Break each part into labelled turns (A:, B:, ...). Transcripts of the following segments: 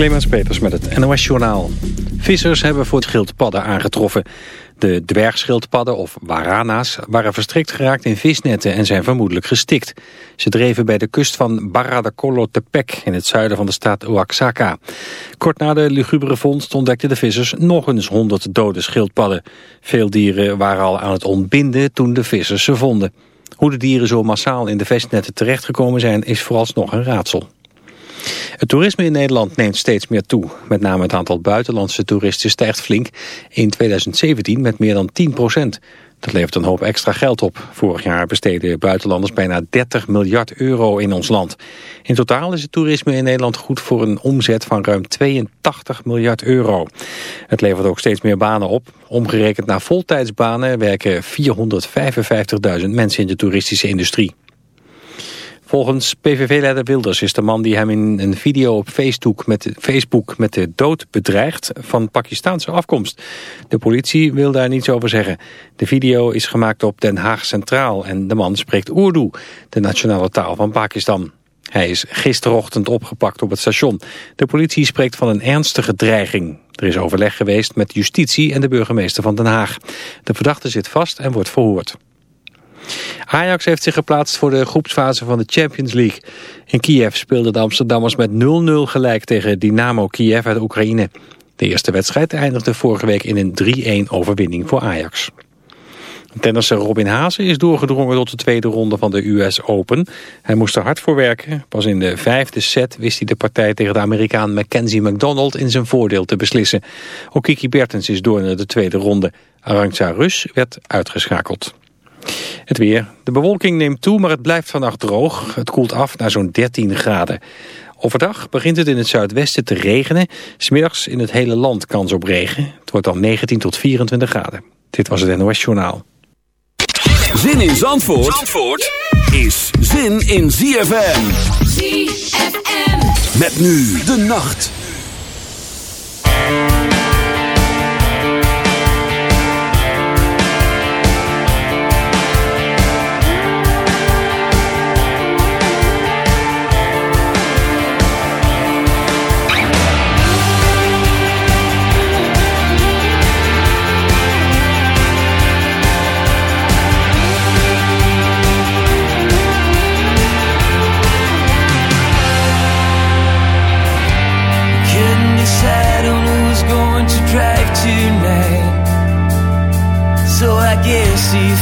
A: Clemens Peters met het NOS Journaal. Vissers hebben voor schildpadden aangetroffen. De dwergschildpadden, of warana's, waren verstrikt geraakt in visnetten en zijn vermoedelijk gestikt. Ze dreven bij de kust van Barra de Colotepec in het zuiden van de staat Oaxaca. Kort na de lugubere vondst ontdekten de vissers nog eens honderd dode schildpadden. Veel dieren waren al aan het ontbinden toen de vissers ze vonden. Hoe de dieren zo massaal in de visnetten terechtgekomen zijn is vooralsnog een raadsel. Het toerisme in Nederland neemt steeds meer toe. Met name het aantal buitenlandse toeristen stijgt flink. In 2017 met meer dan 10 procent. Dat levert een hoop extra geld op. Vorig jaar besteden buitenlanders bijna 30 miljard euro in ons land. In totaal is het toerisme in Nederland goed voor een omzet van ruim 82 miljard euro. Het levert ook steeds meer banen op. Omgerekend naar voltijdsbanen werken 455.000 mensen in de toeristische industrie. Volgens PVV-leider Wilders is de man die hem in een video op Facebook met, Facebook met de dood bedreigt van Pakistaanse afkomst. De politie wil daar niets over zeggen. De video is gemaakt op Den Haag Centraal en de man spreekt Urdu, de nationale taal van Pakistan. Hij is gisterochtend opgepakt op het station. De politie spreekt van een ernstige dreiging. Er is overleg geweest met justitie en de burgemeester van Den Haag. De verdachte zit vast en wordt verhoord. Ajax heeft zich geplaatst voor de groepsfase van de Champions League. In Kiev speelden de Amsterdammers met 0-0 gelijk tegen Dynamo Kiev uit Oekraïne. De eerste wedstrijd eindigde vorige week in een 3-1 overwinning voor Ajax. Tennisser Robin Haase is doorgedrongen tot de tweede ronde van de US Open. Hij moest er hard voor werken. Pas in de vijfde set wist hij de partij tegen de Amerikaan Mackenzie McDonald in zijn voordeel te beslissen. Ook Kiki Bertens is door naar de tweede ronde. Arantxa Rus werd uitgeschakeld. Het weer. De bewolking neemt toe, maar het blijft vannacht droog. Het koelt af naar zo'n 13 graden. Overdag begint het in het zuidwesten te regenen. Smiddags in het hele land kans op regen. Het wordt dan 19 tot 24 graden. Dit was het NOS Journaal.
B: Zin in Zandvoort, Zandvoort is zin in ZFM. ZFM. Met nu de nacht.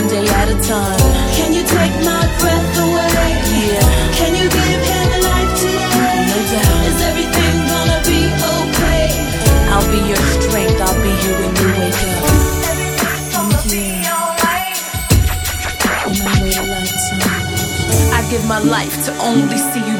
C: One day at a time.
D: Can you take my breath away?
C: Yeah.
D: Can you give him life today?
C: No doubt.
D: Is everything gonna be okay?
C: I'll be your strength. I'll be here when you wake up.
D: Everything's gonna be alright.
C: And I wait a lifetime. I give my life to only see you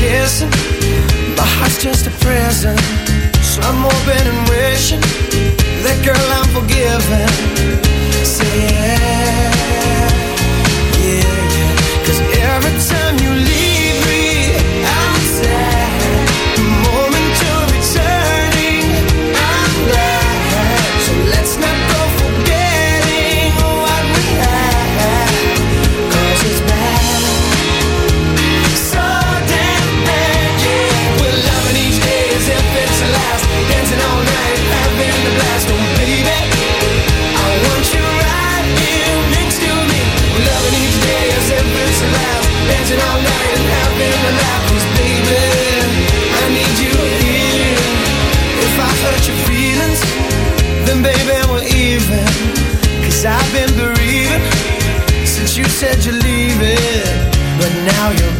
E: kissing. My heart's just a prison. So I'm hoping and wishing that girl I'm forgiven. now you're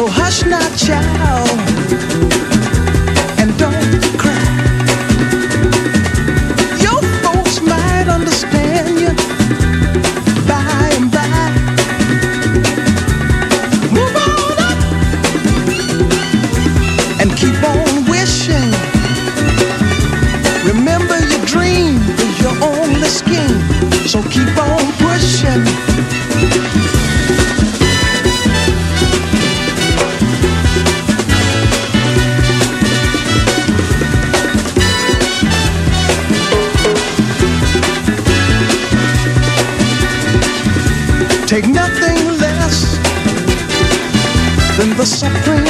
E: So hush not, child, and don't cry. Your folks might understand you by and by. Move on up and keep on wishing. Remember your dream is your only scheme, so keep on pushing. the
F: suffering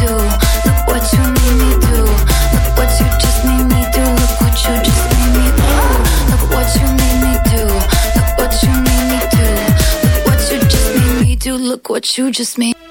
F: what you just made.